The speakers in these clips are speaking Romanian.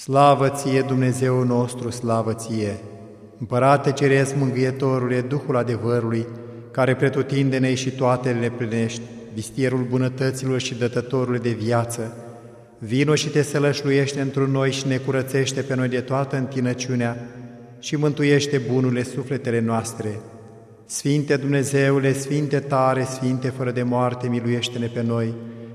Slavă ție, Dumnezeu nostru, slavă ție! Împărate Ceresc, Mângâietorule, Duhul adevărului, care pretutindene și toate le plinești, vistierul bunătăților și dătătorul de viață, vino și te sălășluiește într noi și ne curățește pe noi de toată întinăciunea și mântuiește bunurile sufletele noastre. Sfinte Dumnezeule, Sfinte tare, Sfinte fără de moarte, miluiește-ne pe noi!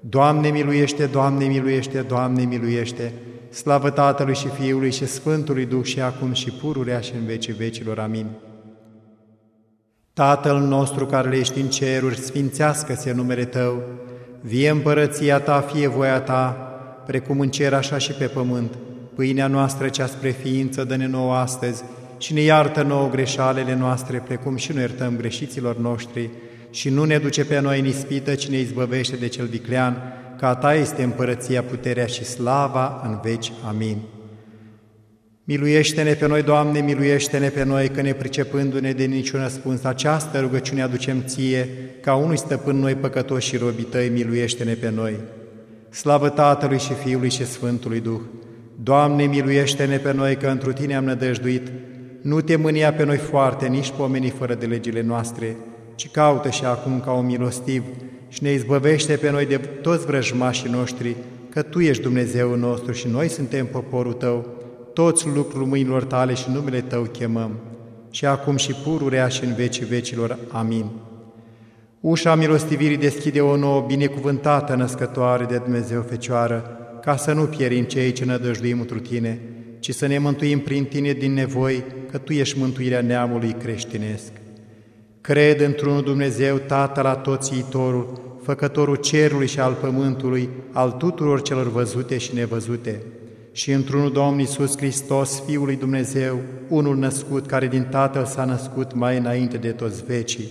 Doamne, miluiește, Doamne, miluiește, Doamne, miluiește! Slavă Tatălui și Fiului și Sfântului Duh și acum și pururea și în vecii vecilor. Amin. Tatăl nostru care ești în ceruri, sfințească-se numele Tău, vie împărăția Ta, fie voia Ta, precum în cer așa și pe pământ. Pâinea noastră cea spre ființă dă-ne nouă astăzi și ne iartă nouă greșalele noastre, precum și nu iertăm greșiților noștri, și nu ne duce pe noi în ispită, ci ne izbăvește de cel viclean, că a Ta este împărăția, puterea și slava în veci. Amin. Miluiește-ne pe noi, Doamne, miluiește-ne pe noi, că ne pricepându-ne de niciun răspuns, această rugăciune aducem Ție, ca unui stăpân noi păcătoși și robii Tăi, miluiește-ne pe noi. Slavă Tatălui și Fiului și Sfântului Duh! Doamne, miluiește-ne pe noi, că întru Tine am nădăjduit, nu te mânia pe noi foarte, nici pomenii fără de legile noastre, ci caută și acum ca un milostiv și ne izbăvește pe noi de toți vrăjmașii noștri, că Tu ești Dumnezeu nostru și noi suntem poporul Tău, toți lucrul mâinilor Tale și numele Tău chemăm, și acum și pururea și în vecii vecilor. Amin. Ușa milostivirii deschide o nouă binecuvântată născătoare de Dumnezeu Fecioară, ca să nu pierim cei ce nădăjduim întru Tine, ci să ne mântuim prin Tine din nevoi, că Tu ești mântuirea neamului creștinesc. Cred într-unul Dumnezeu, Tatăl Atoțiitorul, Făcătorul cerului și al pământului, al tuturor celor văzute și nevăzute, și într-unul Domn Iisus Hristos, Fiul lui Dumnezeu, unul născut, care din Tatăl s-a născut mai înainte de toți vecii.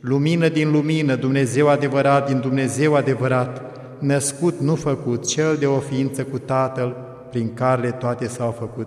Lumină din lumină, Dumnezeu adevărat din Dumnezeu adevărat, născut, nu făcut, cel de o ființă cu Tatăl, prin care toate s-au făcut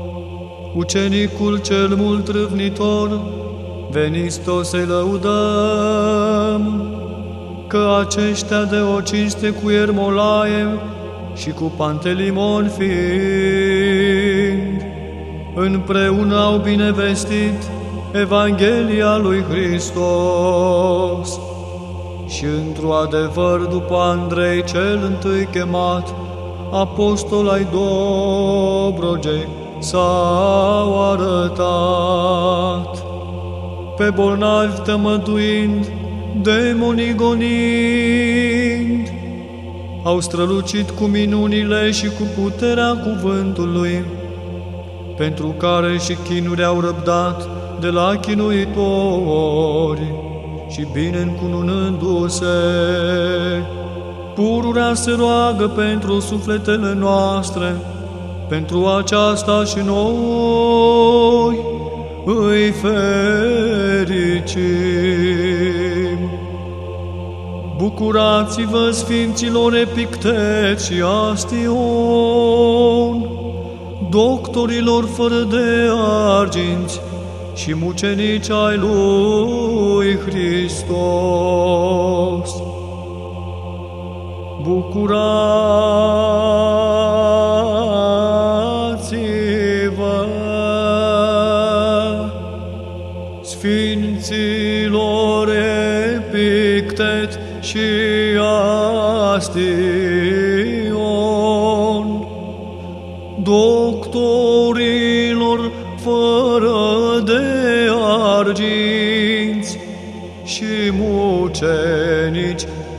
ucenicul cel mult râvnitor, veniți toți să-i lăudăm, că aceștia de o cinste cu Ermolae și cu Pantelimon fiind, împreună au binevestit Evanghelia lui Hristos. Și într-o adevăr după Andrei cel întâi chemat, apostol ai Dobrogei, s-au arătat. Pe bolnavi tămăduind, demonii gonind, au strălucit cu minunile și cu puterea cuvântului, pentru care și chinuri au răbdat de la chinuitori și bine încununându-se. Pururea se roagă pentru sufletele noastre, pentru aceasta și noi îi fericim. Bucurați-vă, Sfinților Epictet și Astion, doctorilor fără de arginți și mucenici ai lui Hristos. Bucurați-vă,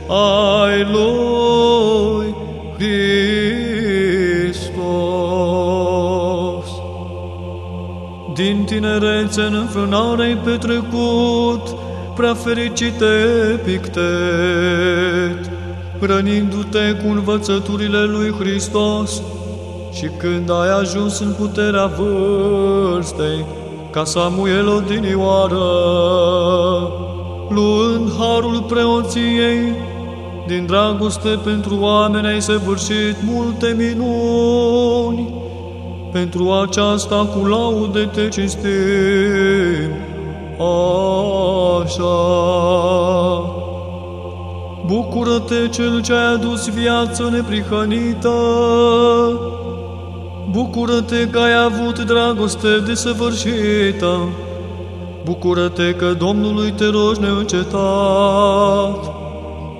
ai lui Hristos. Din tinerețe în înfrânare petrecut, prea fericite Epictet, hrănindu-te cu învățăturile lui Hristos și când ai ajuns în puterea vârstei, ca Samuel odinioară, luând harul preoției, din dragoste pentru oameni ai săvârșit multe minuni. Pentru aceasta cu laude te cinstim. Așa. Bucură-te cel ce ai adus viață neprihănită. Bucură-te că ai avut dragoste desăvârșită. Bucură-te că Domnului te rogi neîncetat.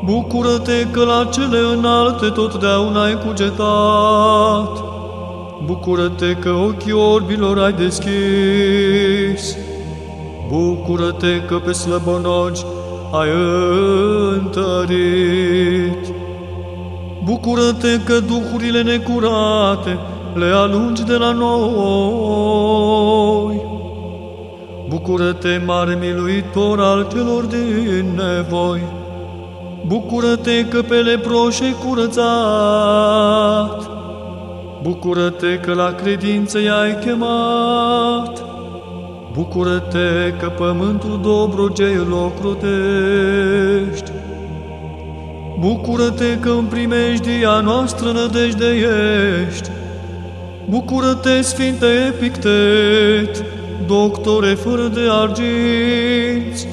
Bucură-te că la cele înalte totdeauna ai cugetat. Bucură-te că ochii orbilor ai deschis. Bucură-te că pe slăbănogi ai întărit. Bucură-te că duhurile necurate le alungi de la noi. Bucură-te, mare miluitor al celor din nevoi. Bucură-te că pe leproșe curățat. Bucură-te că la credință i-ai chemat. Bucură-te că pământul Dobrogei îl ocrotești. Bucură-te că în primejdia noastră nădejde ești. Bucură-te, Sfinte Epictet, doctore fără de arginți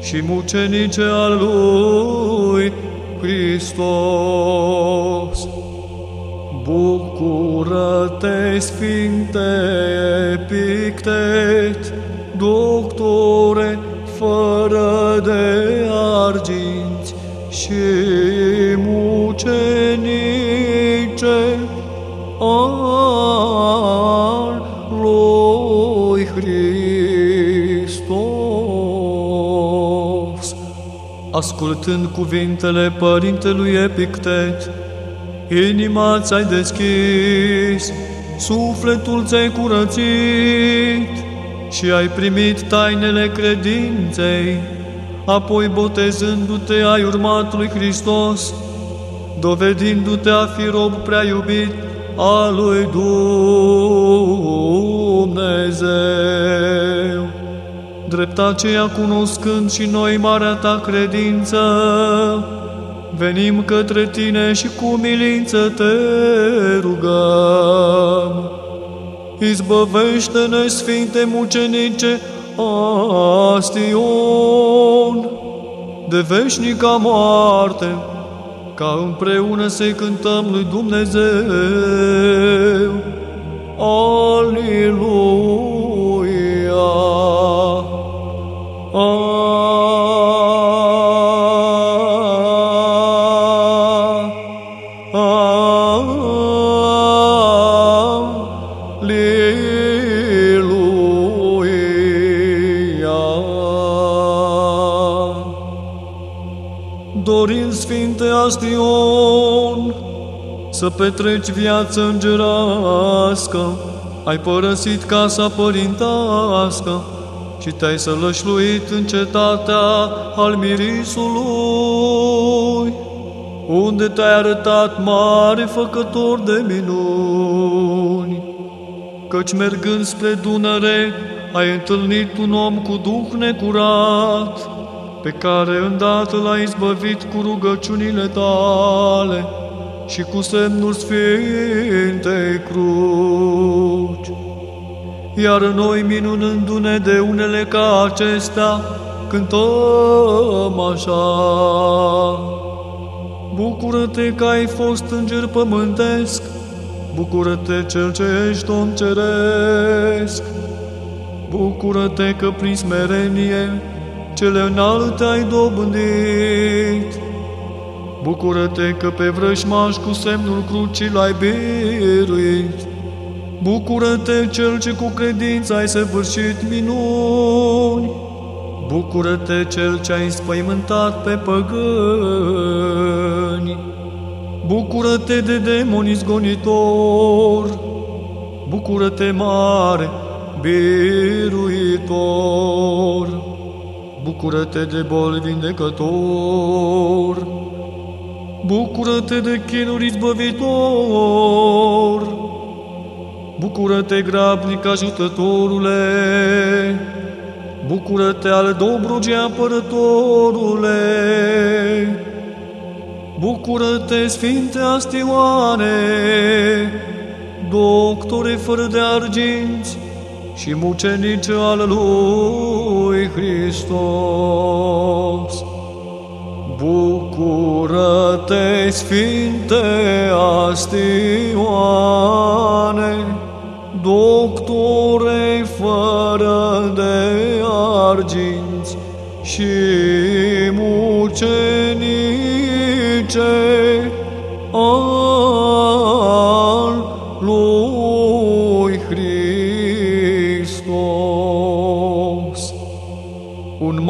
și mucenice al lui Hristos. Bucură-te, Sfinte Epictet, doctore fără de arginți și Ascultând cuvintele Părintelui Epictet, inima ți-ai deschis, sufletul ți-ai curățit și ai primit tainele credinței, apoi botezându-te ai urmat lui Hristos, dovedindu-te a fi rob prea iubit al lui Dumnezeu. Drept aceea cunoscând și noi marea ta credință, venim către tine și cu milință te rugăm. Izbăvește-ne, Sfinte Mucenice, Astion, de veșnica moarte, ca împreună să-i cântăm lui Dumnezeu. Aleluia! Aleluia! Dorind Sfinte Astion, să petreci viață îngerească, ai părăsit casa părintească și te-ai sălășluit în cetatea al mirisului, unde te-ai arătat mare făcător de minuni. Căci mergând spre Dunăre, ai întâlnit un om cu duh necurat, pe care îndată l-ai izbăvit cu rugăciunile tale și cu semnul Sfintei Cruci. Iar noi, minunându-ne de unele ca acestea, cântăm așa. Bucură-te că ai fost înger pământesc, Bucură-te cel ce ești om ceresc, Bucură-te că prin smerenie cele înalte ai dobândit. Bucură-te că pe vrăjmaș cu semnul crucii l-ai biruit. Bucură-te cel ce cu credință ai săvârșit minuni. Bucură-te cel ce ai spăimântat pe păgâni. Bucură-te de demoni zgonitor. Bucură-te mare, biruitor. Bucură-te de boli vindecător. Bucură-te de chinuri izbăvitor. Bucură-te grabnic ajutătorule. Bucură-te al Dobrogei apărătorule. Bucură-te, Sfinte Astioane, doctore fără de arginți, și mucenice al lui Hristos. Bucură-te, Sfinte Astioane, doctore fără de arginți și mucenice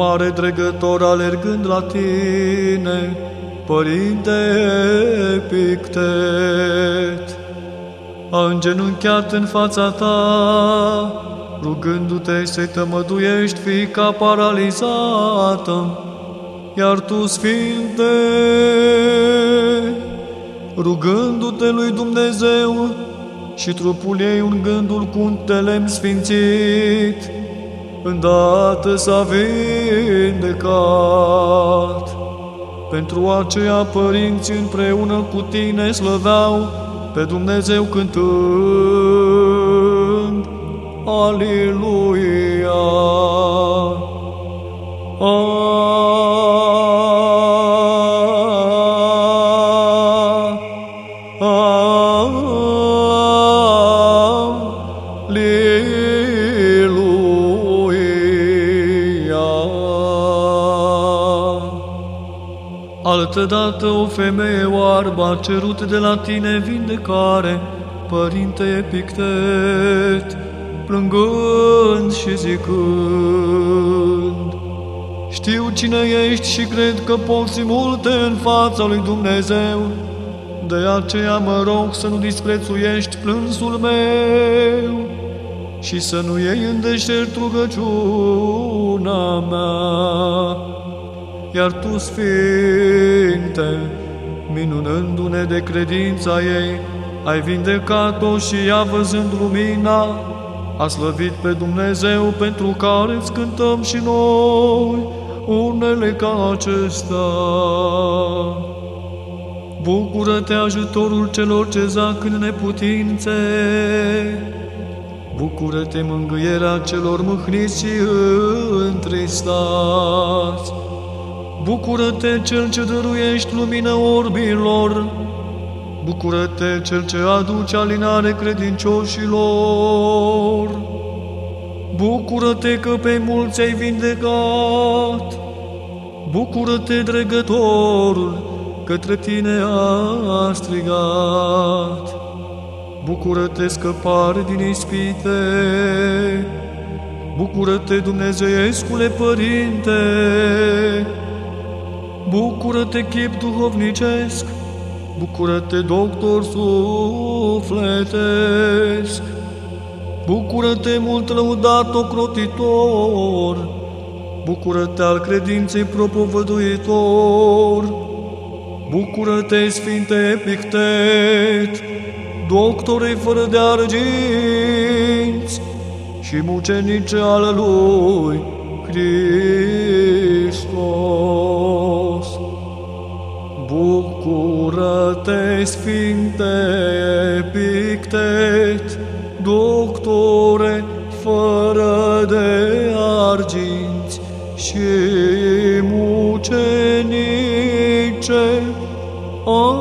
mare dregător alergând la tine, Părinte Epictet, a îngenunchiat în fața ta, rugându-te să-i tămăduiești fica paralizată, iar tu, Sfinte, rugându-te lui Dumnezeu și trupul ei un gândul cu un telem sfințit, îndată s-a vindecat. Pentru aceea părinții împreună cu tine slăveau pe Dumnezeu cântând. Aleluia! Aleluia! Altădată o femeie oarbă a cerut de la tine vindecare, Părinte Epictet, plângând și zicând, Știu cine ești și cred că poți multe în fața lui Dumnezeu, de aceea mă rog să nu disprețuiești plânsul meu și să nu iei în deșert rugăciunea mea iar Tu, Sfinte, minunându-ne de credința ei, ai vindecat-o și ea văzând lumina, a slăvit pe Dumnezeu pentru care îți cântăm și noi unele ca acestea. Bucură-te ajutorul celor ce zac în neputințe, Bucură-te mângâierea celor mâhniți și întristați, Bucură-te, Cel ce dăruiești lumină orbilor! Bucură-te, Cel ce aduce alinare credincioșilor! Bucură-te că pe mulți ai vindecat! Bucură-te, dregătorul, către tine a strigat! Bucură-te, scăpare din ispite! Bucură-te, Dumnezeiescule Părinte! Bucură-te, chip duhovnicesc, Bucură-te, doctor sufletesc, Bucură-te, mult lăudat ocrotitor, Bucură-te al credinței propovăduitor, Bucură-te, Sfinte Epictet, doctore fără de arginți și mucenice ale lui Hristos. Bucură-te, Sfinte Epictet, doctore, fără de arginți și mucenice al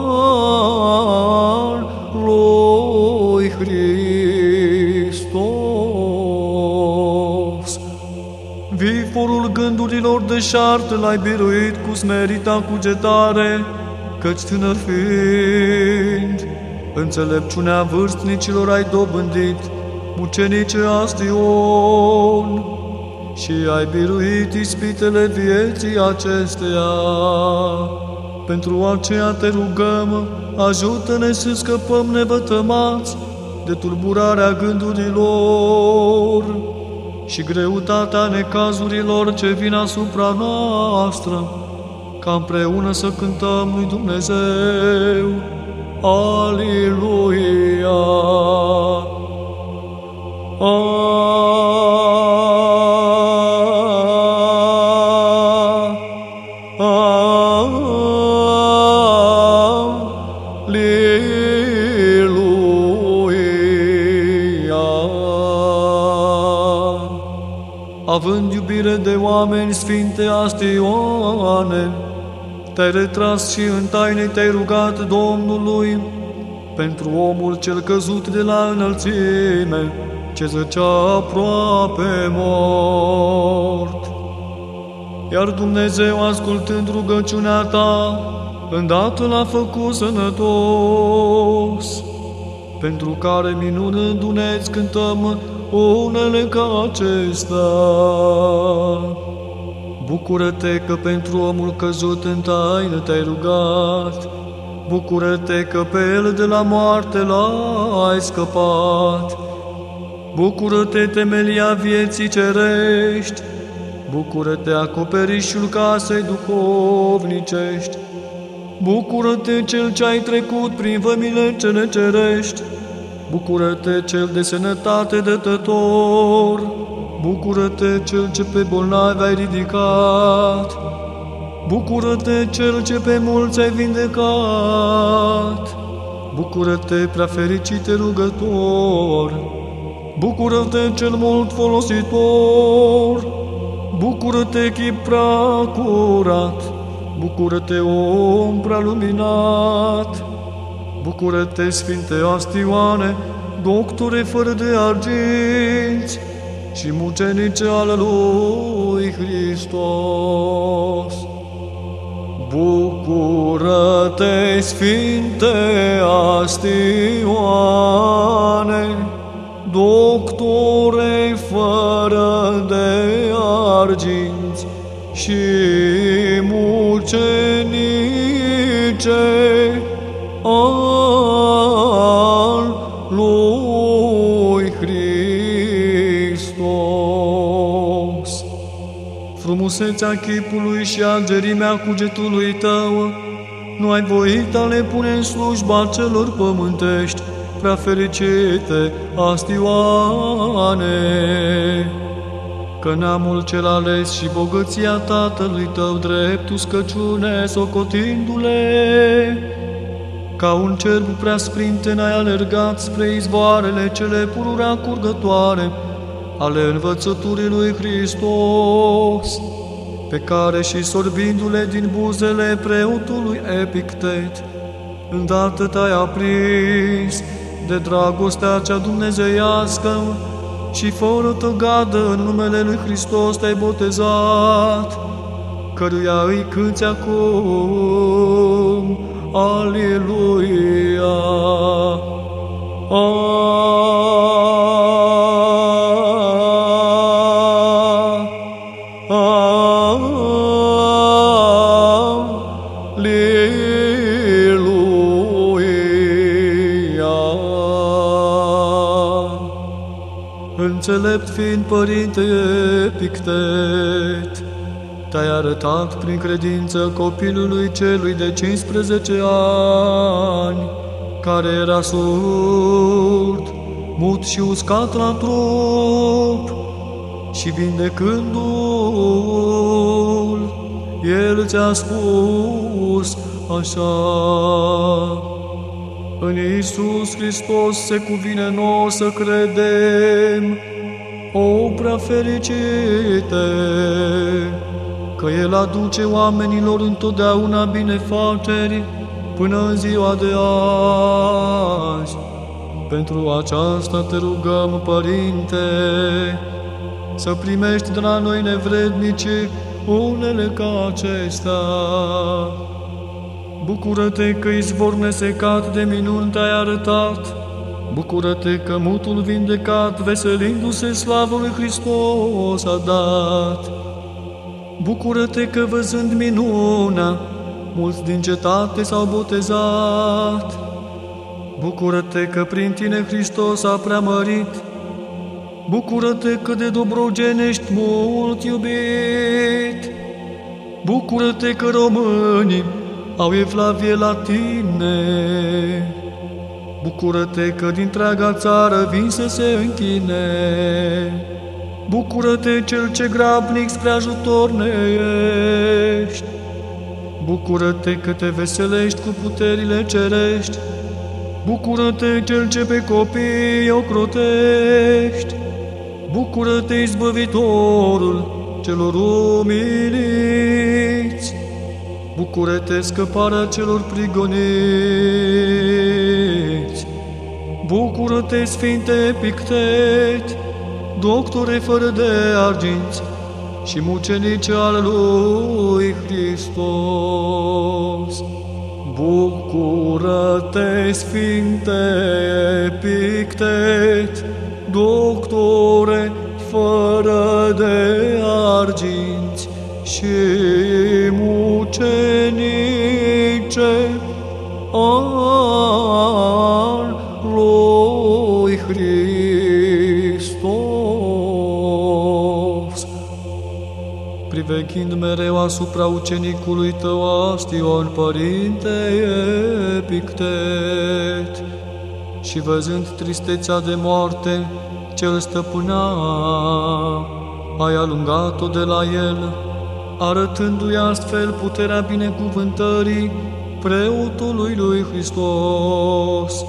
lui Hristos. Viforul gândurilor deșarte l-ai biruit cu smerita cugetare, căci tânăr fiind, înțelepciunea vârstnicilor ai dobândit, mucenice Astion, și ai biruit ispitele vieții acesteia. Pentru aceea te rugăm, ajută-ne să scăpăm nevătămați de tulburarea gândurilor și greutatea necazurilor ce vin asupra noastră, ca împreună să cântăm lui Dumnezeu. Aleluia! Având iubire de oameni sfinte astioane, te-ai retras și în taine te-ai rugat Domnului pentru omul cel căzut de la înălțime, ce zăcea aproape mort. Iar Dumnezeu, ascultând rugăciunea ta, îndată l-a făcut sănătos, pentru care minunându-ne cântăm unele ca acestea. Bucură-te că pentru omul căzut în taină te-ai rugat, Bucură-te că pe el de la moarte l-ai scăpat, Bucură-te temelia vieții cerești, Bucură-te acoperișul casei duhovnicești, Bucură-te cel ce ai trecut prin vămile cele cerești, Bucură-te cel de sănătate dătător, Bucură-te cel ce pe bolnavi ai ridicat, Bucură-te cel ce pe mulți ai vindecat, Bucură-te prea fericite rugător, Bucură-te cel mult folositor, Bucură-te chip prea curat, Bucură-te om prea luminat, Bucură-te, Sfinte Astioane, doctore fără de arginți și mucenice ale lui Hristos. Bucură-te, Sfinte Astioane, doctore fără de arginți și mucenice Frumusețea chipului și algerimea cugetului tău, nu ai voit a le pune în slujba celor pământești, prea fericite astioane. Că neamul cel ales și bogăția tatălui tău drept uscăciune socotindu-le, ca un cerb prea sprinten ai alergat spre izvoarele cele pururea curgătoare ale învățăturii lui Hristos, pe care și sorbindu-le din buzele preotului Epictet, îndată te-ai aprins de dragostea cea dumnezeiască și fără tăgadă în numele lui Hristos te-ai botezat, căruia îi cânți acum, Aleluia! Înțelept fiind Părinte Epictet, te-ai arătat prin credință copilului celui de 15 ani, care era surd, mut și uscat la trup, și vindecându-l, el ți-a spus așa. În Iisus Hristos se cuvine nouă să credem, o prea fericite, că El aduce oamenilor întotdeauna binefaceri până în ziua de azi. Pentru aceasta te rugăm, Părinte, să primești de la noi nevrednici unele ca acestea. Bucură-te că izvor nesecat de minuni te-ai arătat, Bucură-te că mutul vindecat, veselindu-se slavă lui Hristos a dat. Bucură-te că văzând minuna, mulți din cetate s-au botezat. Bucură-te că prin tine Hristos a preamărit. Bucură-te că de dobrogenești mult iubit. Bucură-te că românii au evlavie la tine. Bucură-te că din întreaga țară vin să se închine. Bucură-te cel ce grabnic spre ajutor ne ești. Bucură-te că te veselești cu puterile cerești. Bucură-te cel ce pe copii ocrotești. Bucură-te, izbăvitorul celor umiliți. Bucură-te, scăparea celor prigoniți. Bucură-te, Sfinte Epictet, doctore fără de arginți și mucenice al lui Hristos. Bucură-te, Sfinte Epictet, doctore fără de arginți și mucenice al Priveghind mereu asupra ucenicului tău, Astion, Părinte Epictet, și văzând tristețea de moarte ce îl stăpâna, ai alungat-o de la el, arătându-i astfel puterea binecuvântării preotului lui Hristos,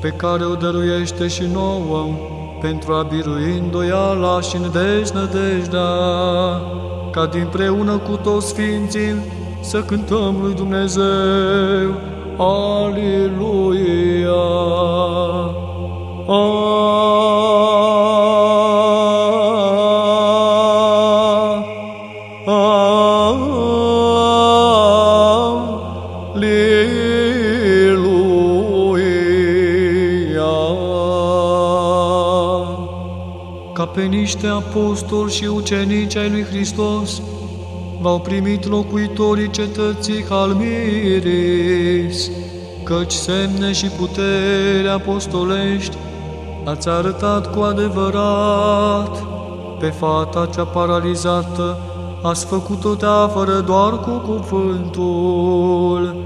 pe care o dăruiește și nouă, pentru a birui îndoiala și deznădejdea, ca dinpreună cu toți Sfinții să cântăm lui Dumnezeu, Aleluia! Ca pe niște apostoli și ucenici ai lui Hristos, v-au primit locuitorii cetății Halmiris, căci semne și putere apostolești ați arătat cu adevărat. Pe fata cea paralizată ați făcut-o teafără doar cu cuvântul.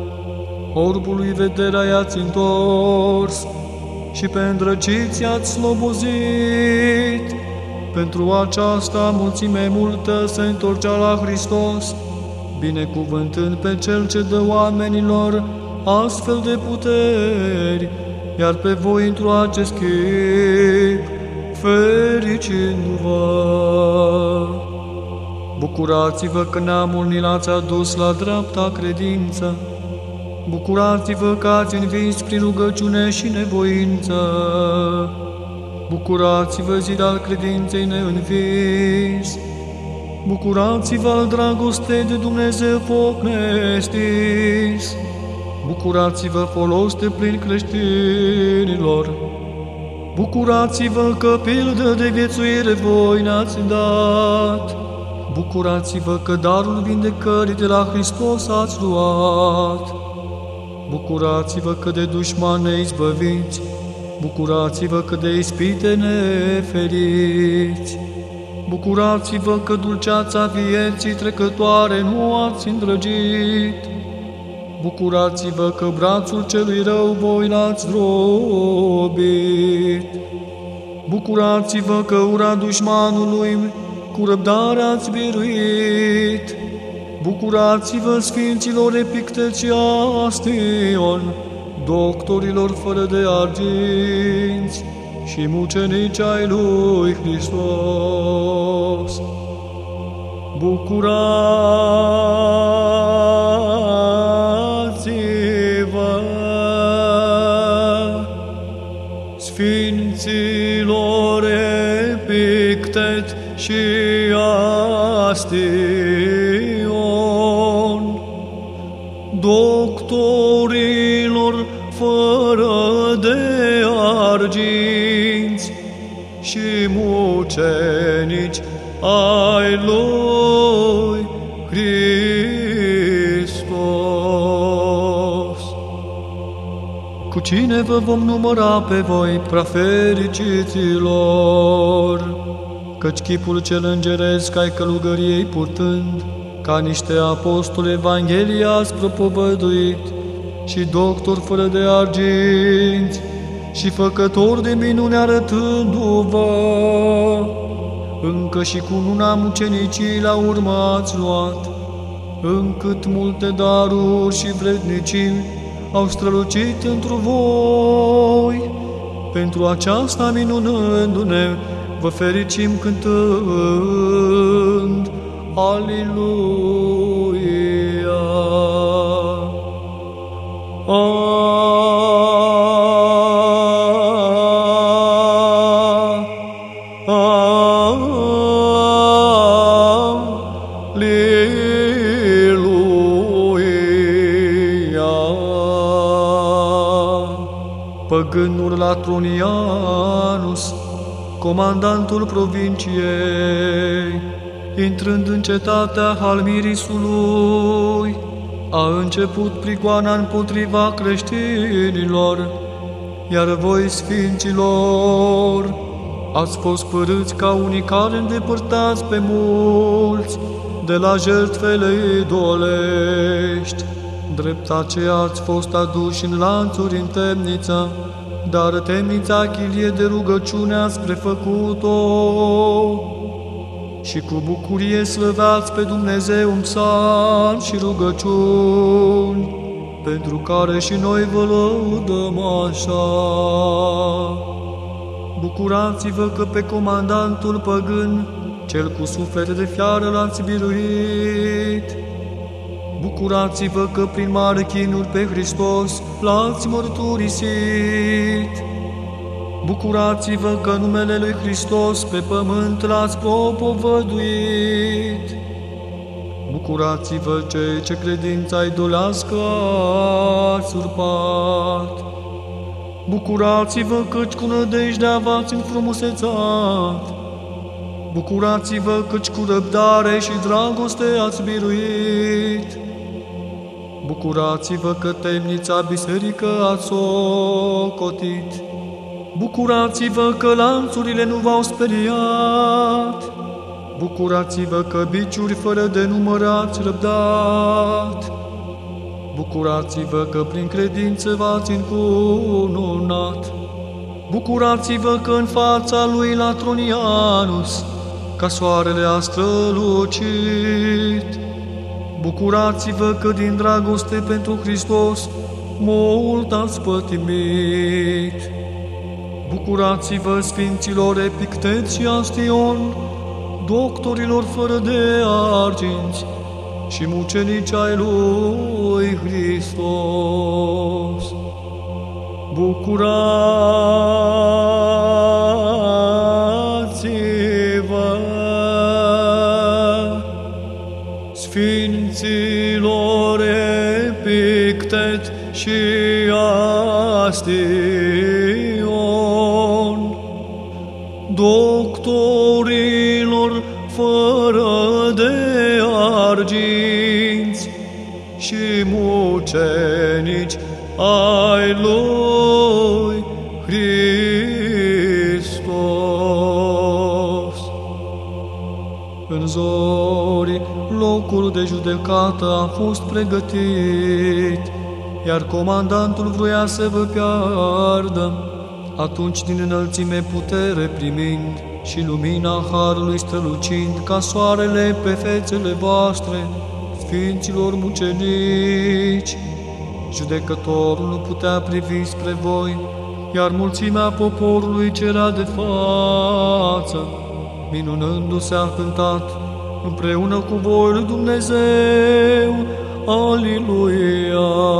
Orbului vederea i-ați întors și pe îndrăciți i-ați slobozit. Pentru aceasta mulțime multă se întorcea la Hristos, binecuvântând pe Cel ce dă oamenilor astfel de puteri, iar pe voi într-o acest chip, fericindu-vă. Bucurați-vă că neamul ni l-ați adus la dreapta credință, Bucurați-vă că ați învins prin rugăciune și nevoință. Bucurați-vă, zid al credinței neînvis. Bucurați-vă al dragostei de Dumnezeu foc nestis. Bucurați-vă folos de plin creștinilor. Bucurați-vă că pildă de viețuire voi ne-ați dat. Bucurați-vă că darul vindecării de la Hristos ați luat. Bucurați-vă că de dușman ne izbăviți, Bucurați-vă că de ispite ne feriți. Bucurați-vă că dulceața vieții trecătoare nu ați îndrăgit. Bucurați-vă că brațul celui rău voi l-ați drobit. Bucurați-vă că ura dușmanului cu răbdare ați biruit. Bucurați-vă, Sfinților Epictețiastion, doctorilor fără de arginți, și mucenici ai lui Hristos. Bucurați-vă, Sfinților Epictet și Astion, doctorilor mucenici ai lui Hristos. Cu cine vă vom număra pe voi, prafericiților? Căci chipul cel îngeresc ai călugăriei purtând, ca niște apostoli Evanghelia ați propovăduit, și doctor fără de arginți, și făcător de minune arătându-vă, încă și cu una mucenicii la urmă ați luat, încât multe daruri și vrednicii au strălucit într voi. Pentru aceasta minunându-ne, vă fericim cântând, Aliluia! Păgânul Latronianus, comandantul provinciei, intrând în cetatea Halmirisului, a început prigoana împotriva creștinilor, iar voi, sfinților, ați fost părâți ca unii care îndepărtați pe mulți de la jertfele idolești. Drept aceea ați fost aduși în lanțuri în temniță, dar temnița chilie de rugăciune spre făcut-o și cu bucurie slăveați pe Dumnezeu în psalm și rugăciuni, pentru care și noi vă lăudăm așa. Bucurați-vă că pe comandantul păgân, cel cu suflet de fiară l-ați biruit. Bucurați-vă că prin mare chinuri pe Hristos l-ați mărturisit. Bucurați-vă că numele lui Hristos pe pământ l-ați propovăduit. Bucurați-vă cei ce credința idolească ați urpat. Bucurați-vă căci cu nădejdea v-ați înfrumusețat. Bucurați-vă căci cu răbdare și dragoste ați biruit. Bucurați-vă că temnița biserică ați socotit. Bucurați-vă că lanțurile nu v-au speriat. Bucurați-vă că biciuri fără de număr ați răbdat. Bucurați-vă că prin credință v-ați încununat. Bucurați-vă că în fața lui Latronianus, ca soarele a strălucit. Bucurați-vă că din dragoste pentru Hristos mult ați pătimit. Bucurați-vă, Sfinților Epictet și Astion, doctorilor fără de arginți și mucenici ai lui Hristos. Bucurați-vă, Sfinților Epictet și Astion, doctorilor fără de arginți și mucenici ai lui locul de judecată a fost pregătit, iar comandantul vroia să vă piardă. Atunci din înălțime putere primind și lumina Harului strălucind ca soarele pe fețele voastre, Sfinților mucenici, judecătorul nu putea privi spre voi, iar mulțimea poporului ce era de față, minunându-se a cântat împreună cu voi lui Dumnezeu, Aliluia!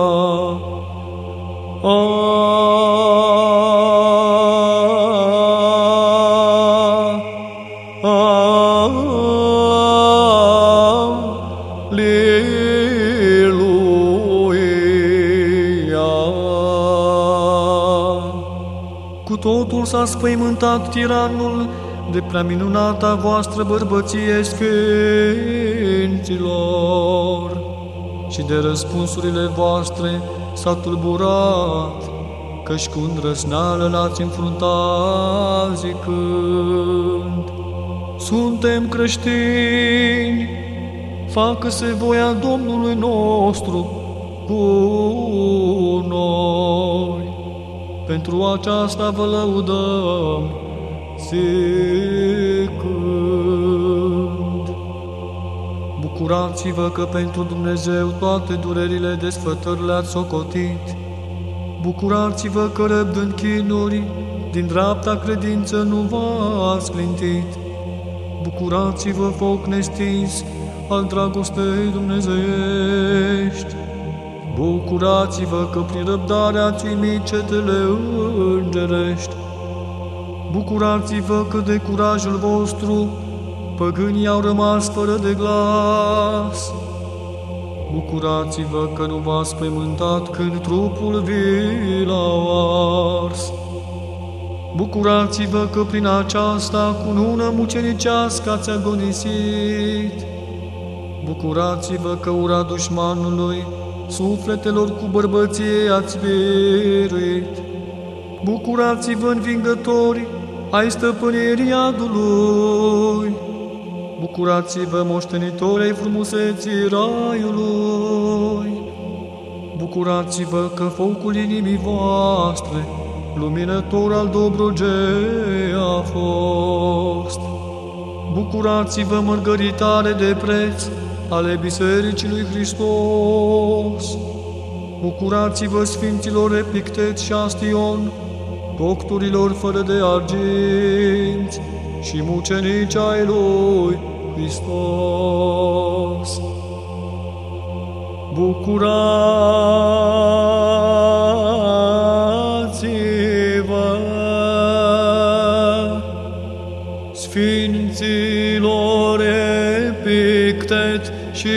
Cu totul s-a spăimântat tiranul de prea minunata voastră bărbăție sfinților și de răspunsurile voastre s-a tulburat, căci cu îndrăsneală l-ați înfruntat zicând, Suntem creștini, facă-se voia Domnului nostru cu noi. Pentru aceasta vă lăudăm, zicând, Bucurați-vă că pentru Dumnezeu toate durerile desfătările ați socotit. Bucurați-vă că răbdând chinuri, din dreapta credință nu v-ați clintit. Bucurați-vă, foc nestins, al dragostei dumnezeiești. Bucurați-vă că prin răbdare ați uimit cetele îngerești. Bucurați-vă că de curajul vostru păgânii au rămas fără de glas. Bucurați-vă că nu v-ați spământat când trupul vi l-au ars. Bucurați-vă că prin aceasta cu nună mucenicească ați agonisit. Bucurați-vă că ura dușmanului sufletelor cu bărbăție ați biruit. Bucurați-vă, învingători, ai stăpânirii adului. Bucurați-vă, moștenitori ai frumuseții raiului. Bucurați-vă că focul inimii voastre, luminător al Dobrogei a fost. Bucurați-vă, mărgăritare de preț ale Bisericii lui Hristos. Bucurați-vă, Sfinților Epictet și Astion, doctorilor fără de arginți și mucenici ai lui Hristos. Bucurați-vă, Sfinților Epictet și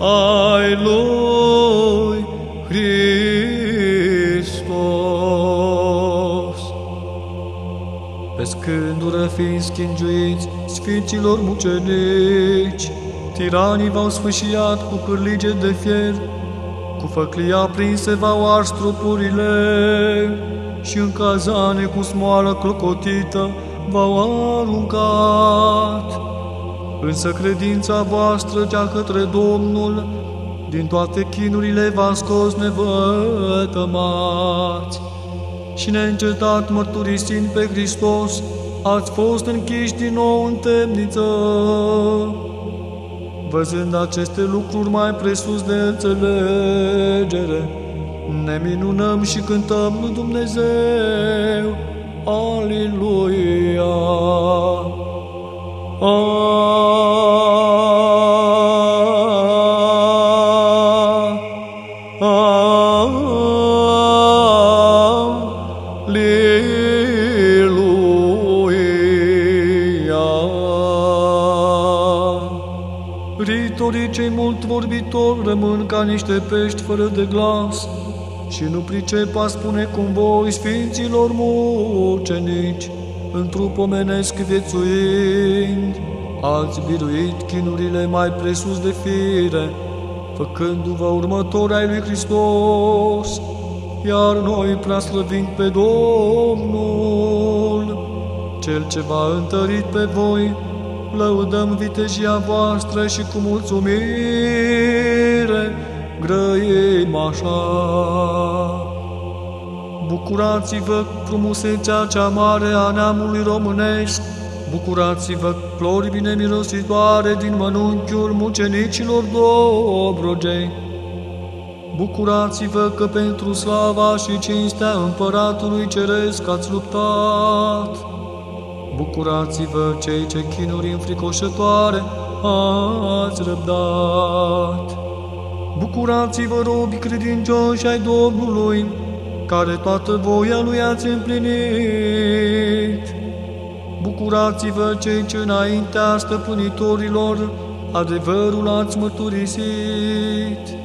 ai lui Hristos. Pe scândură fiind schingiuiți sfinților mucenici, tiranii v-au sfâșiat cu cârlige de fier, cu făclia prinse v-au ars trupurile și în cazane cu smoală clocotită v-au aruncat. Însă credința voastră cea către Domnul, din toate chinurile v-a scos nevătămați. Și neîncetat mărturisind pe Hristos, ați fost închiși din nou în temniță. Văzând aceste lucruri mai presus de înțelegere, ne minunăm și cântăm lui Dumnezeu. Aleluia! Ritorii cei mult vorbitori rămân ca niște pești fără de glas și nu pricep a spune cum voi, sfinților mucenici, în trup omenesc viețuind, ați biruit chinurile mai presus de fire, făcându-vă următori ai lui Hristos, iar noi prea slăvind pe Domnul, Cel ce v-a întărit pe voi, lăudăm vitejia voastră și cu mulțumire grăim așa. Bucurați-vă frumusețea cea mare a neamului românesc, Bucurați-vă, flori bine mirositoare din mănunchiul mucenicilor Dobrogei. Bucurați-vă că pentru slava și cinstea împăratului ceresc ați luptat. Bucurați-vă cei ce chinuri înfricoșătoare ați răbdat. Bucurați-vă, robi credincioși ai Domnului, care toată voia lui ați împlinit. Bucurați-vă cei ce înaintea stăpânitorilor adevărul ați mărturisit.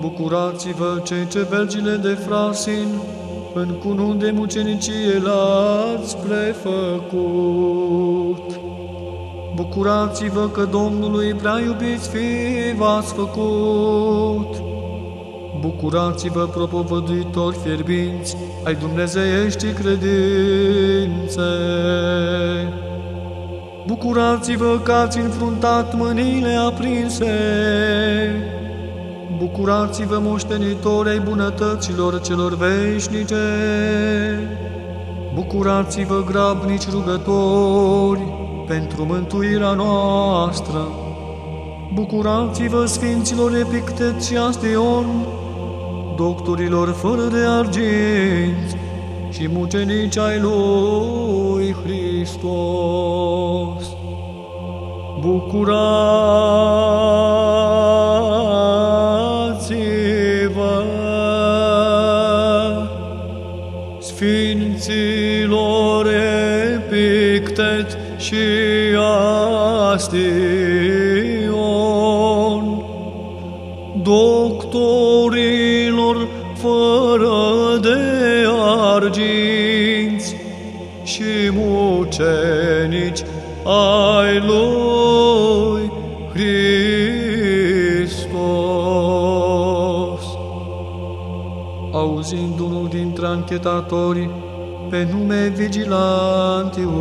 Bucurați-vă cei ce vergile de frasin în cunun de mucenicie l-ați prefăcut. Bucurați-vă că Domnului prea iubiți fi v-ați făcut. Bucurați-vă, propovăduitori fierbinți, ai dumnezeiești credințe. Bucurați-vă că ați înfruntat mâinile aprinse. Bucurați-vă, moștenitori ai bunătăților celor veșnice. Bucurați-vă, grabnici rugători, pentru mântuirea noastră. Bucurați-vă, Sfinților Epictet și Astion, doctorilor fără de argint și mucenici ai lui Hristos. Bucurați-vă, Sfinților Epictet și Astion, dintre anchetatorii, pe nume Vigilantius,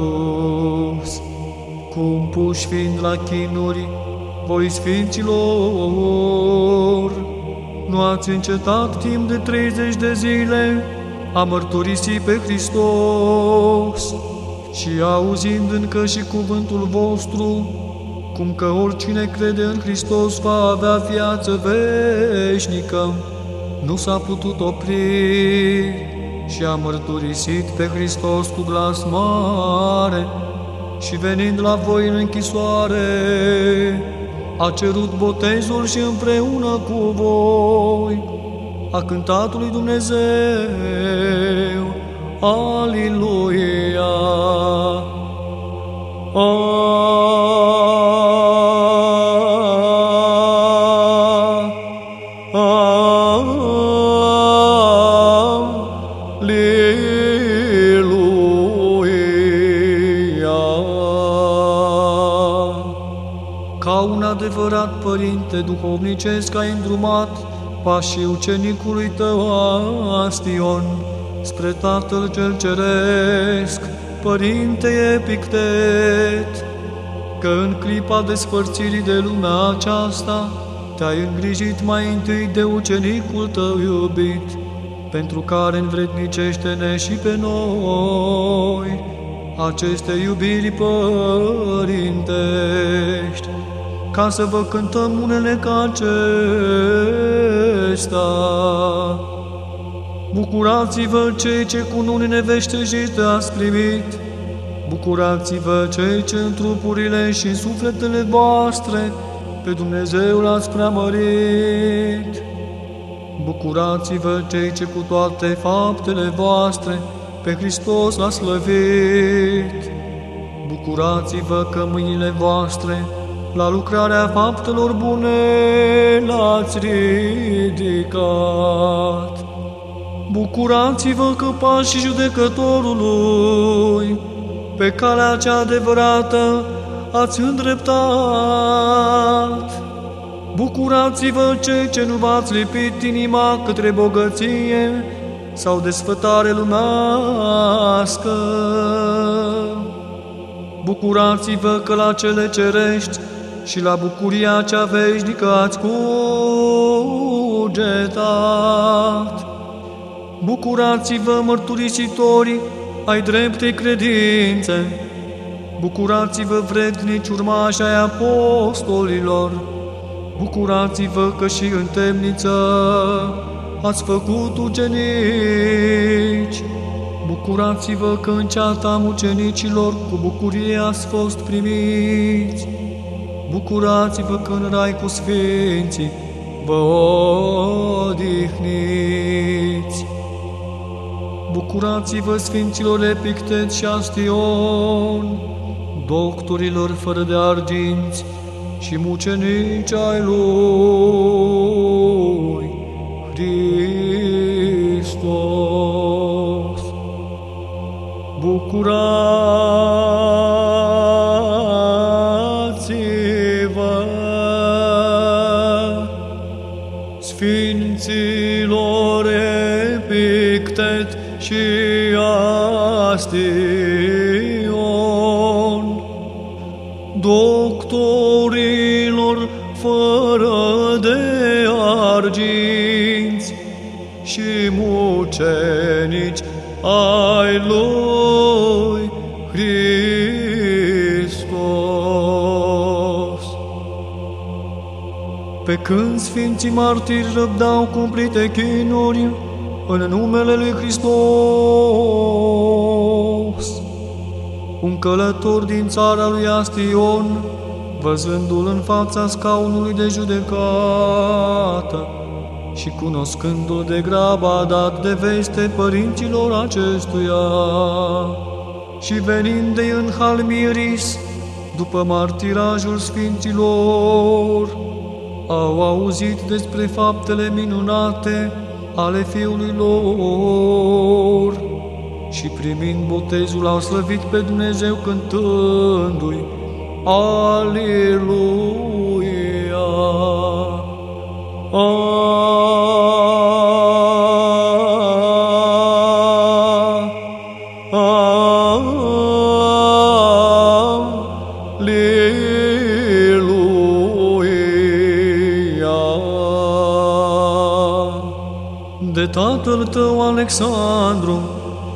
cum puși fiind la chinuri, voi sfinților, nu ați încetat timp de 30 de zile a mărturisi pe Hristos. Și auzind încă și cuvântul vostru, cum că oricine crede în Hristos va avea viață veșnică, nu s-a putut opri și a mărturisit pe Hristos cu glas mare și venind la voi în închisoare, a cerut botezul și împreună cu voi a cântat lui Dumnezeu. Aliluia! Ca adevărat părinte duhovnicesc ai îndrumat pașii ucenicului tău Astion spre Tatăl cel Ceresc, Părinte Epictet, că în clipa despărțirii de lumea aceasta te-ai îngrijit mai întâi de ucenicul tău iubit, pentru care învrednicește-ne și pe noi aceste iubiri părintești, ca să vă cântăm unele ca acesta. Bucurați-vă cei ce cu nuni neveștejite ați primit, Bucurați-vă cei ce în trupurile și în sufletele voastre pe Dumnezeu l-ați preamărit. Bucurați-vă cei ce cu toate faptele voastre pe Hristos l-ați slăvit. Bucurați-vă că mâinile voastre la lucrarea faptelor bune l-ați ridicat. Bucurați-vă că pașii judecătorului pe calea cea adevărată ați îndreptat. Bucurați-vă cei ce nu v-ați lipit inima către bogăție sau desfătare lumească. Bucurați-vă că la cele cerești și la bucuria cea veșnică ați cugetat. Bucurați-vă, mărturisitori ai dreptei credințe! Bucurați-vă, vrednici urmași ai apostolilor! Bucurați-vă că și în temniță ați făcut ucenici! Bucurați-vă că în ceata mucenicilor cu bucurie ați fost primiți! Bucurați-vă că în rai cu sfinții vă odihniți! Bucurați-vă, Sfinților Epictet și Astion, doctorilor fără de arginți și mucenici ai lui Hristos. Bucurați-vă, Pe când Sfinții Martiri răbdau cumplite chinuri, în numele lui Hristos. Un călător din țara lui Astion, văzându-l în fața scaunului de judecată și cunoscându-l de grabă, a dat de veste părinților acestuia. Și venind de în Halmiris, după martirajul sfinților, au auzit despre faptele minunate ale Fiului lor și primind botezul au slăvit pe Dumnezeu cântându-i Aleluia! de tău Alexandru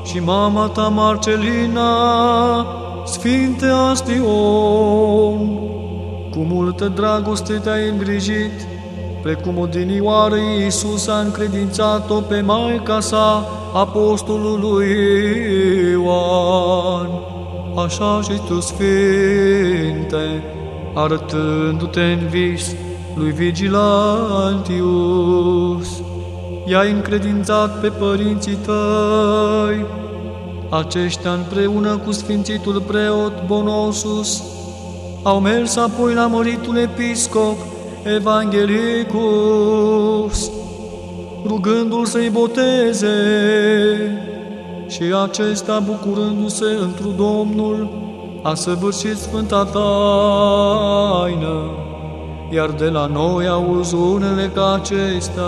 și mama ta Marcelina, Sfinte Astion, cu multă dragoste te-ai îngrijit, precum odinioară Iisus a încredințat-o pe Maica sa, apostolului Ioan. Așa și tu, Sfinte, arătându-te în vis lui Vigilantius, i-ai încredințat pe părinții tăi. Aceștia împreună cu sfințitul preot Bonosus au mers apoi la măritul episcop Evanghelicus, rugându-l să-i boteze și acesta, bucurându-se întru Domnul, a săvârșit sfânta taină iar de la noi auzi unele ca acestea.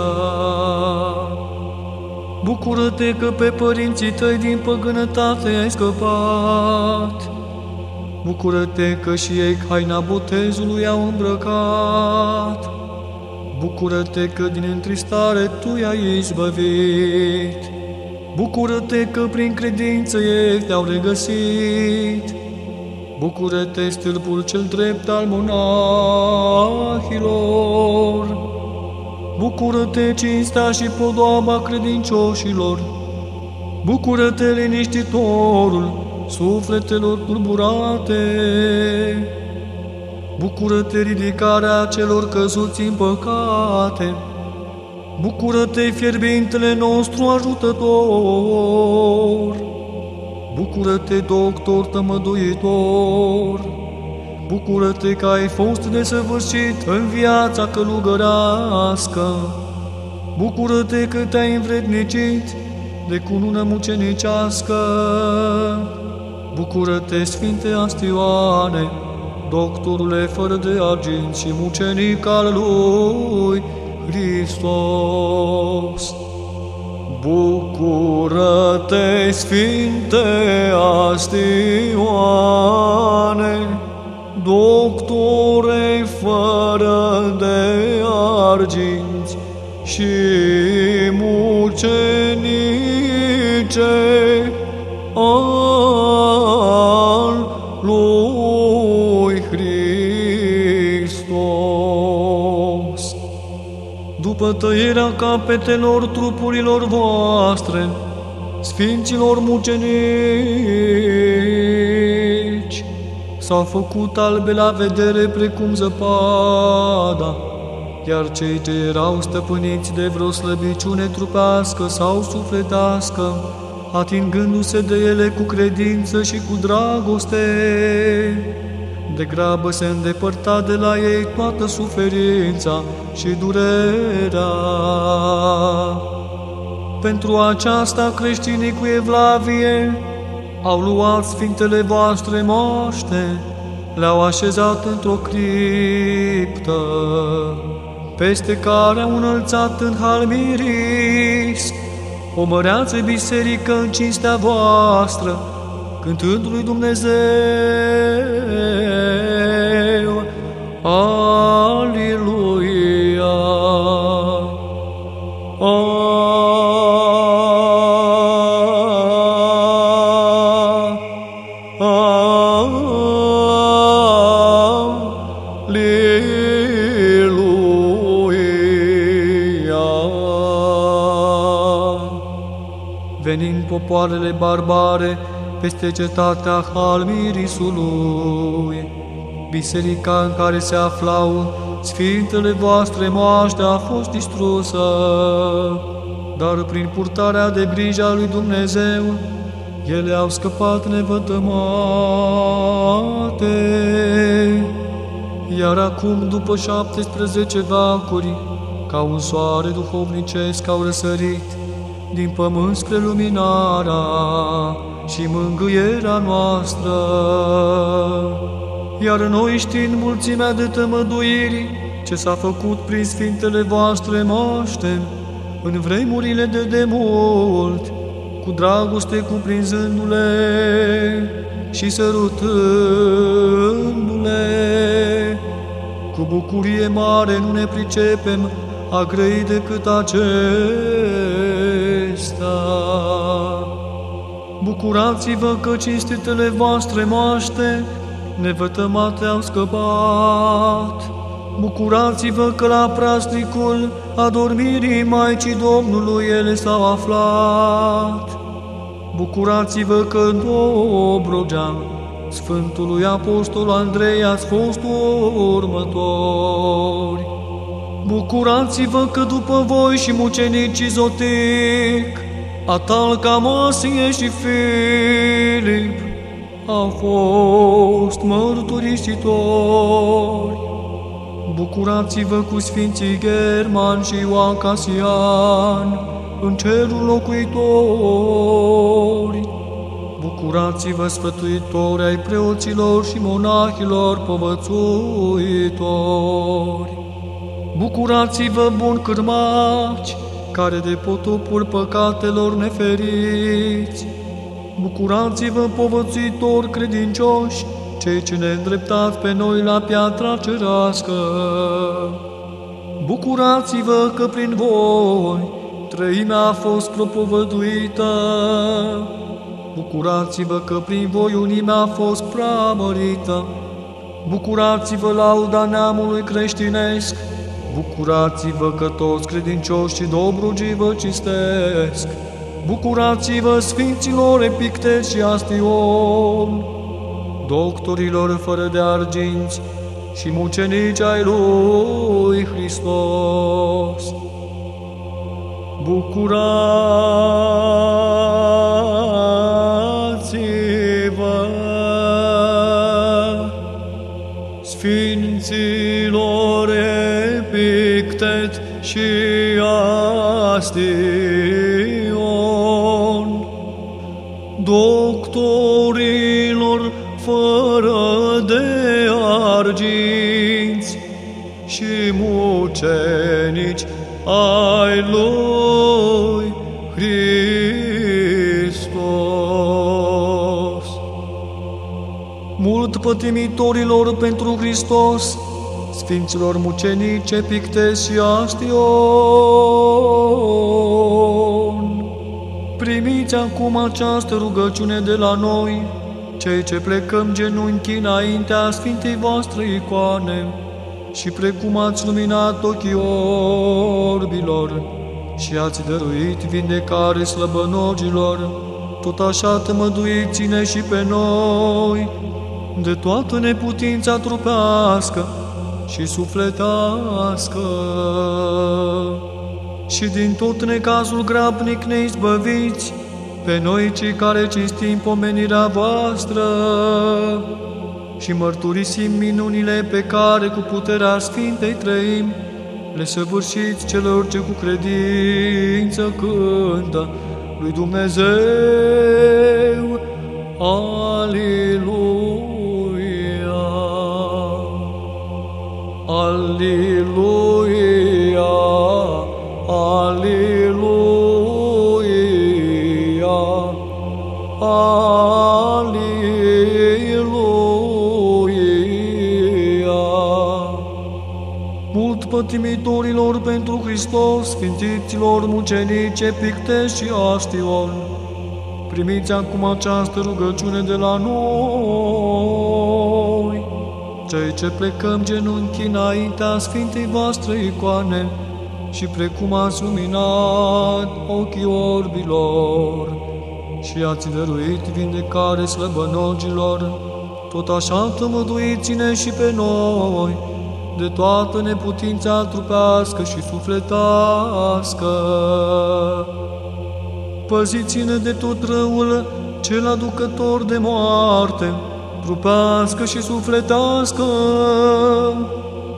Bucură-te că pe părinții tăi din păgânătate ai scăpat. Bucură-te că și ei haina botezului au îmbrăcat. Bucură-te că din întristare tu i-ai izbăvit. Bucură-te că prin credință ei te-au regăsit. Bucură-te, stâlpul cel drept al monahilor! Bucură-te, cinstea și podoaba credincioșilor! Bucură-te, liniștitorul sufletelor tulburate! Bucură-te, ridicarea celor căzuți în păcate! Bucură-te, fierbintele nostru ajutător! Bucură-te, doctor tămăduitor! Bucură-te că ai fost desăvârșit în viața călugărească! Bucură-te că te-ai învrednicit de cunună mucenicească! Bucură-te, Sfinte Astioane, doctorule fără de argint și mucenic al lui Hristos! Bucură-te, Sfinte Astioane, doctore fără de arginți și mucenici al lui Hristos. După tăierea capetelor trupurilor voastre, Sfinților mucenici, s-au făcut albe la vedere precum zăpada, iar cei ce erau stăpâniți de vreo slăbiciune trupească sau sufletească, atingându-se de ele cu credință și cu dragoste, de grabă se îndepărta de la ei toată suferința și durerea. Pentru aceasta creștinii cu Evlavie au luat sfintele voastre moaște, le-au așezat într-o criptă, peste care au înălțat în halmiris o măreață biserică în cinstea voastră, cântând lui Dumnezeu. Aleluia! Venind popoarele barbare peste cetatea Halmirisului, biserica în care se aflau Sfintele voastre moaște a fost distrusă, dar prin purtarea de grijă a lui Dumnezeu, ele au scăpat nevătămate. Iar acum, după 17 vacuri, ca un soare duhovnicesc au răsărit din pământ spre luminarea și mângâierea noastră. Iar noi știind mulțimea de tămăduiri ce s-a făcut prin sfintele voastre moaște, în vremurile de demult, cu dragoste cuprinzându-le și sărutându-le, cu bucurie mare nu ne pricepem a grăi decât acesta. Bucurați-vă că cinstitele voastre moaște, nevătămate au scăpat. Bucurați-vă că la praznicul adormirii Maicii Domnului ele s-au aflat. Bucurați-vă că în Dobrogea Sfântului Apostol Andrei ați fost următori. Bucurați-vă că după voi și mucenicii Zotic, Atalca, Masie și Filip au fost mărturisitori. Bucurați-vă cu Sfinții German și Ioan Casian, în cerul locuitori. Bucurați-vă, sfătuitori ai preoților și monahilor povățuitori. Bucurați-vă, bun cârmaci, care de potopul păcatelor neferiți. Bucurați-vă, povățuitori credincioși, cei ce ne îndreptați pe noi la piatra cerească. Bucurați-vă că prin voi trăimea a fost propovăduită. Bucurați-vă că prin voi unimea a fost preamărită. Bucurați-vă lauda neamului creștinesc. Bucurați-vă că toți credincioșii dobrugii vă cistesc. Bucurați-vă Sfinților Epictet și Astion, doctorilor fără de arginți și mucenici ai lui Hristos. Bucurați-vă, Sfinților și Astion, doctorilor fără de arginți și mucenici ai lui Hristos. Mult pătimitorilor pentru Hristos, Sfinților mucenici Epictes și Astion, Primiți acum această rugăciune de la noi, cei ce plecăm genunchi înaintea Sfintei voastre icoane, și precum ați luminat ochii orbilor și ați dăruit vindecare slăbănogilor, tot așa tămăduiți-ne și pe noi. De toată neputința trupească și sufletească. Și din tot necazul grabnic ne izbăviți, pe noi cei care cinstim pomenirea voastră și mărturisim minunile pe care cu puterea Sfintei trăim, le săvârșiți celor ce cu credință cântă lui Dumnezeu. Aleluia! Aleluia! Aleluia! Aleluia! Mult pătimitorilor pentru Hristos, sfințiților mucenici, picte și astion, primiți acum această rugăciune de la noi, cei ce plecăm genunchi înaintea Sfintei voastre icoane și precum ați luminat ochii orbilor și ați dăruit vindecare slăbănogilor, tot așa tămăduiți-ne și pe noi de toată neputința trupească și sufletească. Păziți-ne de tot răul cel aducător de moarte, trupească și sufletească,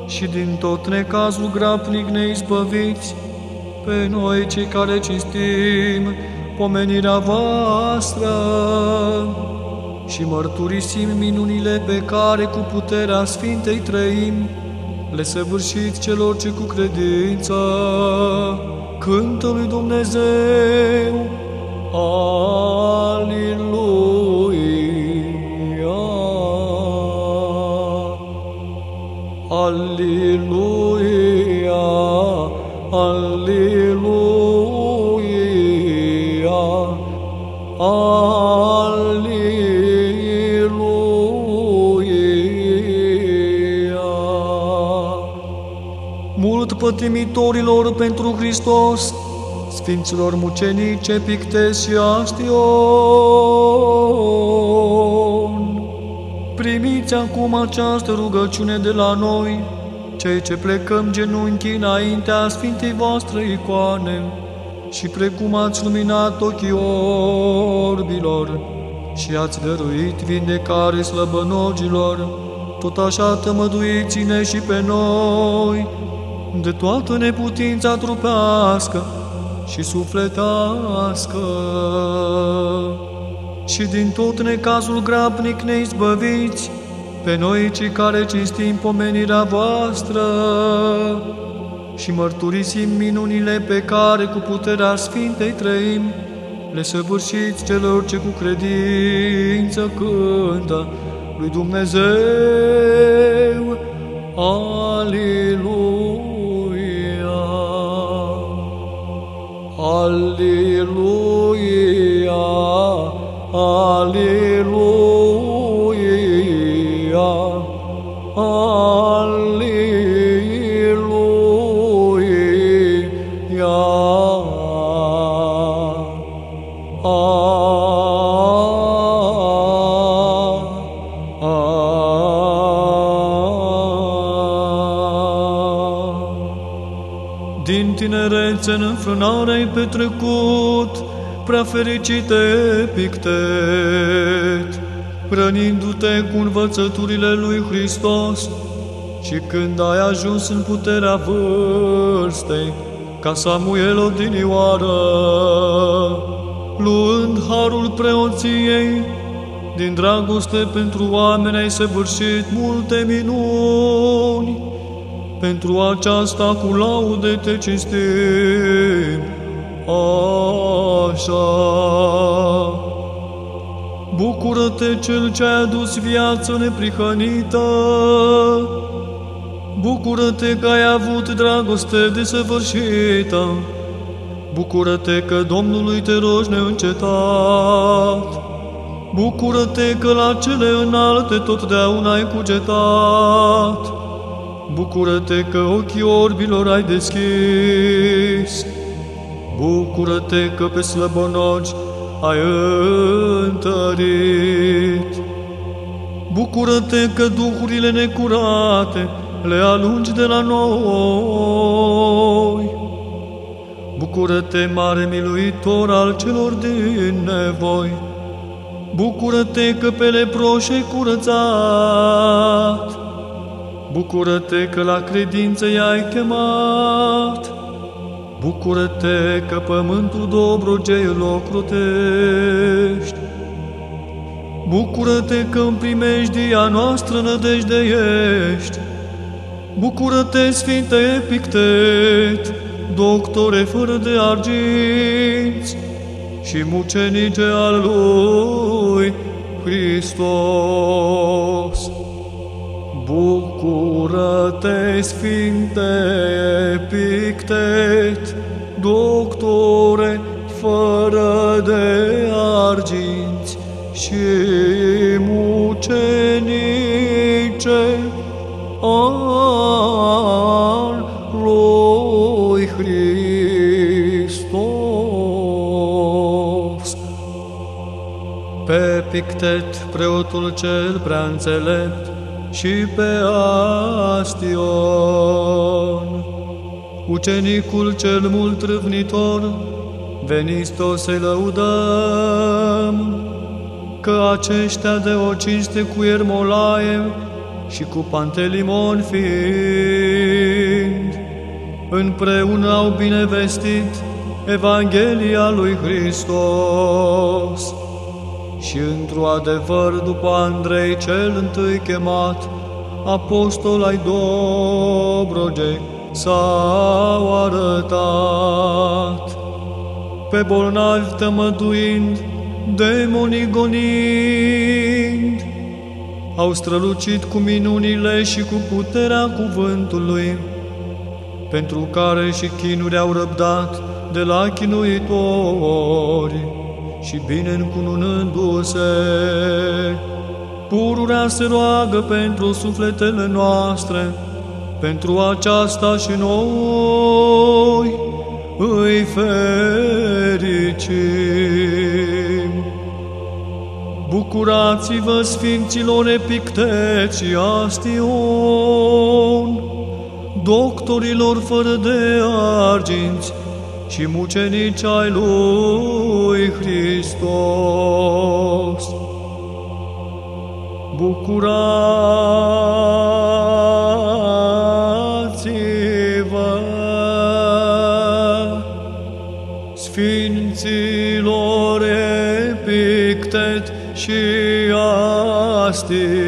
și din tot necazul grapnic ne izbăviți, pe noi cei care cinstim pomenirea voastră și mărturisim minunile pe care cu puterea Sfintei trăim, le săvârșiți celor ce cu credință cântă lui Dumnezeu. Aleluia! Aleluia! Aleluia! Aleluia! Mult pătimitorilor pentru Hristos, Sfinților mucenici, Epictes și Astion, primiți acum această rugăciune de la noi, cei ce plecăm genunchi înaintea Sfintei voastre icoane, și precum ați luminat ochii orbilor și ați dăruit vindecare slăbănogilor, tot așa tămăduiți-ne și pe noi de toată neputința trupească și sufletească. Și din tot necazul grabnic ne izbăviți, pe noi cei care cinstim pomenirea voastră și mărturisim minunile pe care cu puterea Sfintei trăim, le săvârșiți celor ce cu credință cântă lui Dumnezeu. Aleluia! Aleluia! Aleluia! Din tinerețe în înfrânare ai petrecut, prea fericite Epictet, hrănindu-te cu învățăturile lui Hristos și când ai ajuns în puterea vârstei, ca Samuel odinioară, luând harul preoției, din dragoste pentru oameni ai săvârșit multe minuni, pentru aceasta cu laude te cinstim. Așa. Bucură-te cel ce ai adus viață neprihănită. Bucură-te că ai avut dragoste desăvârșită. Bucură-te că Domnului te rogi neîncetat. Bucură-te că la cele înalte totdeauna ai cugetat. Bucură-te că ochii orbilor ai deschis. Bucură-te că pe slăbonoci ai întărit. Bucură-te că duhurile necurate le alungi de la noi. Bucură-te, mare miluitor al celor din nevoi. Bucură-te că pe leproșe ai curățat. Bucură-te că la credință i-ai chemat. Bucură-te că pământul Dobrogei îl ocrotești. Bucură-te că în primejdia noastră nădejde ești. Bucură-te, Sfinte Epictet, doctore fără de arginți și mucenice al lui Hristos. Bucură-te, Sfinte Epictet, doctore fără de arginți și mucenice al lui Hristos. Pe Pictet, preotul cel prea înțelept, și pe Astion. Ucenicul cel mult râvnitor, veniți toți să-i lăudăm, că aceștia de o cinste cu Ermolae și cu Pantelimon fiind, împreună au binevestit Evanghelia lui Hristos și într-o adevăr după Andrei cel întâi chemat, apostol ai Dobrogei, s-au arătat. Pe bolnavi tămăduind, demonii gonind, au strălucit cu minunile și cu puterea cuvântului, pentru care și chinuri au răbdat de la chinuitori și bine încununându-se, pururea se roagă pentru sufletele noastre, pentru aceasta și noi îi fericim. Bucurați-vă, Sfinților Epicteți și Astion, doctorilor fără de arginți, și mucenici ai lui Hristos. Bucurați-vă, Sfinților Epictet și Astion,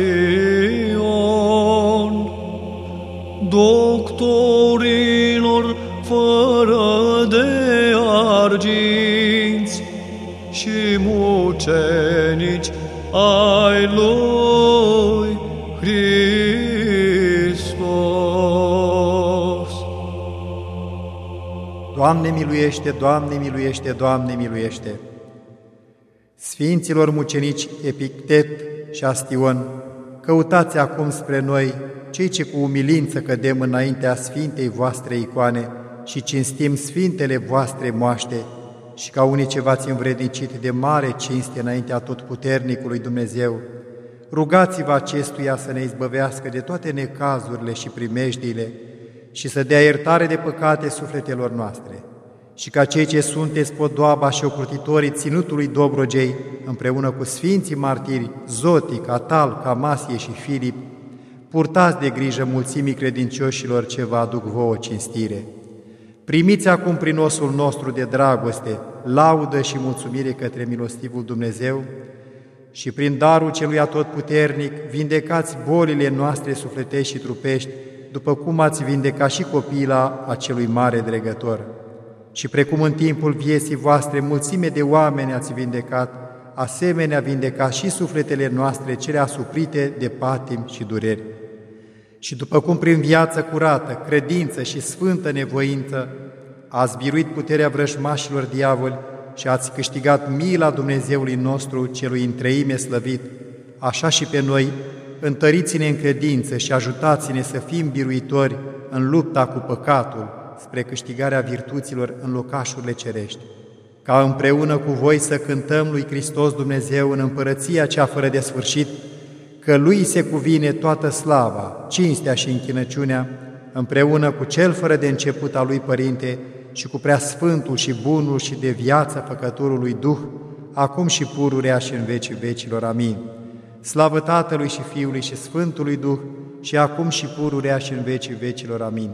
ai lui Hristos. Doamne miluiește, Doamne miluiește, Doamne miluiește! Sfinților mucenici Epictet și Astion, căutați acum spre noi, cei ce cu umilință cădem înaintea Sfintei voastre icoane, și cinstim sfintele voastre moaște și ca unii ce v-ați învrednicit de mare cinste înaintea tot puternicului Dumnezeu, rugați-vă acestuia să ne izbăvească de toate necazurile și primejdiile și să dea iertare de păcate sufletelor noastre și ca cei ce sunteți podoaba și ocrutitorii ținutului Dobrogei, împreună cu Sfinții Martiri, Zotic, Atal, Camasie și Filip, purtați de grijă mulțimii credincioșilor ce vă aduc vouă cinstire. Primiți acum prin osul nostru de dragoste, laudă și mulțumire către milostivul Dumnezeu și prin darul celui atotputernic vindecați bolile noastre sufletești și trupești, după cum ați vindecat și copila acelui mare dregător. Și precum în timpul vieții voastre mulțime de oameni ați vindecat, asemenea vindecat și sufletele noastre cele asuprite de patim și dureri. Și după cum prin viață curată, credință și sfântă nevoință ați biruit puterea vrăjmașilor diavoli și ați câștigat mila Dumnezeului nostru, celui întreime slăvit, așa și pe noi, întăriți-ne în credință și ajutați-ne să fim biruitori în lupta cu păcatul, spre câștigarea virtuților în locașurile cerești, ca împreună cu voi să cântăm lui Hristos Dumnezeu în împărăția cea fără de sfârșit, că Lui se cuvine toată slava, cinstea și închinăciunea, împreună cu Cel fără de început al Lui Părinte și cu prea sfântul și bunul și de viață făcătorului Duh, acum și pururea și în vecii vecilor. Amin. Slavă Tatălui și Fiului și Sfântului Duh, și acum și pururea și în vecii vecilor. Amin.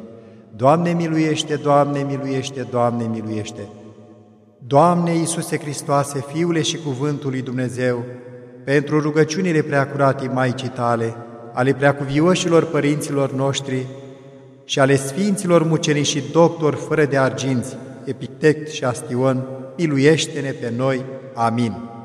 Doamne miluiește, Doamne miluiește, Doamne miluiește! Doamne Iisuse Hristoase, Fiule și Cuvântul lui Dumnezeu, pentru rugăciunile preacurate Maicii Tale, ale preacuvioșilor părinților noștri și ale Sfinților mucenici și doctori fără de arginți, Epitect și Astion, miluiește-ne pe noi. Amin.